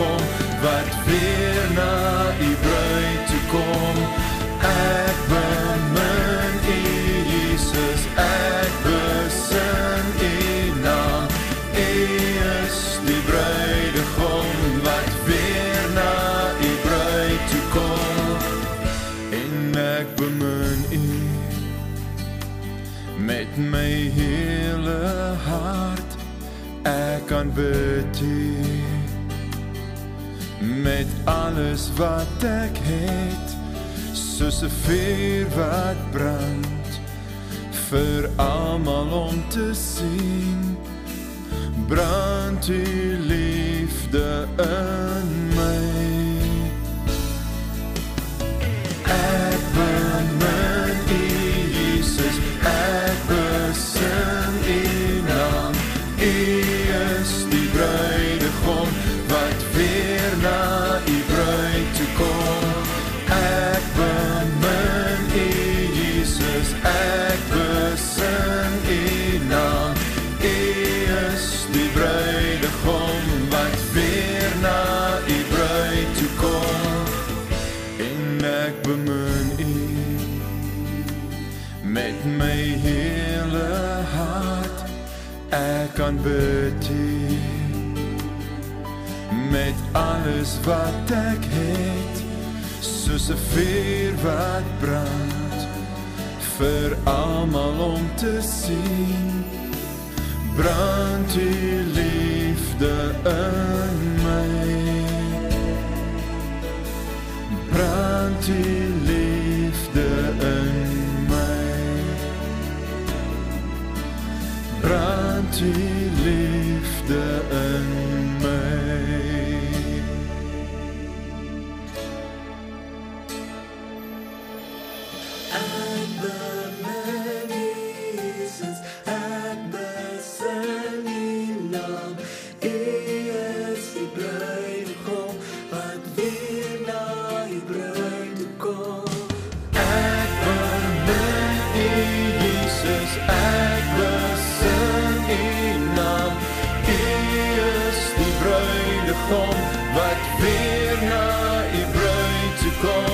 kom wat weer na u bruid toe kom. Ek bemin u Jesus ek besing u naam. U is die bruidegom wat weer na u bruid toe kom. En ek bemin u met my hele hart. Ek aanbid u met alles wat ek het soos 'n vuur wat brand vir almal om te sien brand u liefde in met my hele hart. Ek kan bid met alles wat ek het soos 'n vuur wat brand vir almal om te sien. Brand u liefde in my. Brand u brand u liefde in my Ek kom, wat weer na u bruid te.